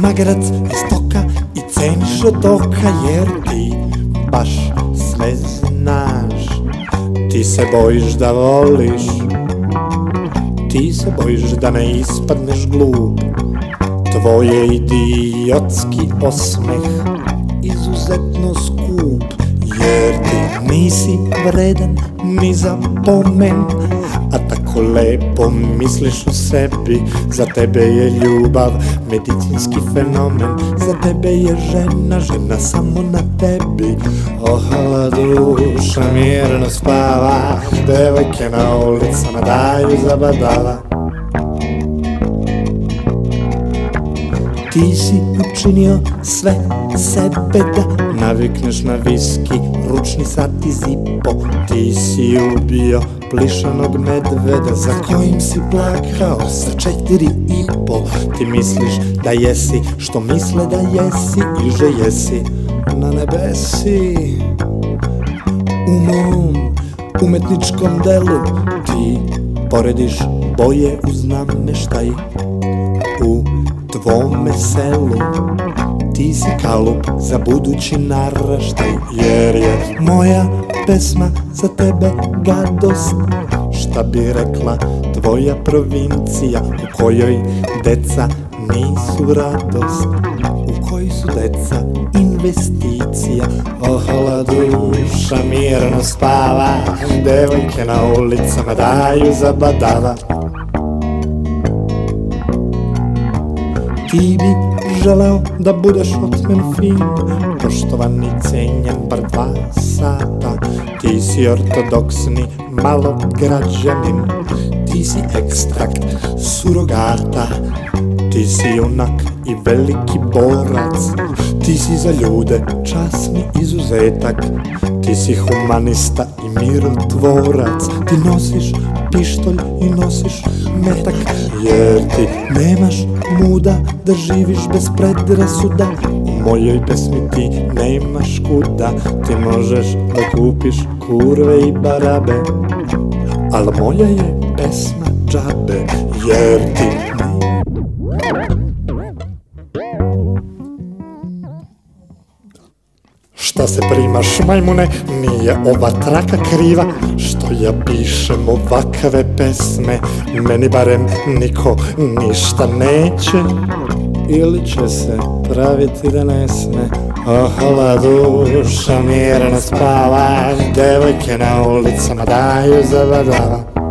Magrat istoka i cenisz do kajerty, basz swe znasz. Ti se bojiš da voliš, ti se bojiš da ne ispadneš glup. Tvoj je idiotski osmeh izuzetno skup Jer ti nisi vredan ni za pomen A tako lepo misliš u sebi. Za tebe je ljubav medicinski fenomen. Za tebe je žena, žena samo na tebi. Ohala duša mirno spava. Devojke na ulicama daju zabadava Ti si učinio sve sebe da navikneš na viski, ručni sat i zipo. Ti si ubio plišanog medveda za kojim si plakao sa četiri i po. Ti misliš da jesi što misle da jesi i že jesi na nebesi. U mom umetničkom delu ti porediš boje uz nameštaj u tvome selu. Ti si kalup za budući naraštaj Jer je moja pesma za tebe gadost. Šta bi rekla tvoja provincija U kojoj deca nisu radost? U kojoj su deca investicija? Ohola duša mirno spava Devojke na ulicama daju zabadava Ti bi želeo da budeš otmen fin Poštovani cenjen bar dva sata. Ti si ortodoksni malo građanin Ti si ekstrakt surogata. Ti si junak i veliki borac Ti si za ljude časni izuzetak. Ti si humanista mirotvorac. Ti nosiš pištolj i nosiš metak Jer ti nemaš muda da živiš bez predrasuda. U mojoj pesmi ti nemaš kuda Ti možeš da kupiš kurve i barabe. Al moja je pesma džabe Jer ti Šta se primaš majmune, nije ova traka kriva Što ja pišem ovakve pesme Meni barem niko ništa neće. Ili će se praviti da ne sme. Ohola duša mirno spava Devojke na ulicama daju zabadava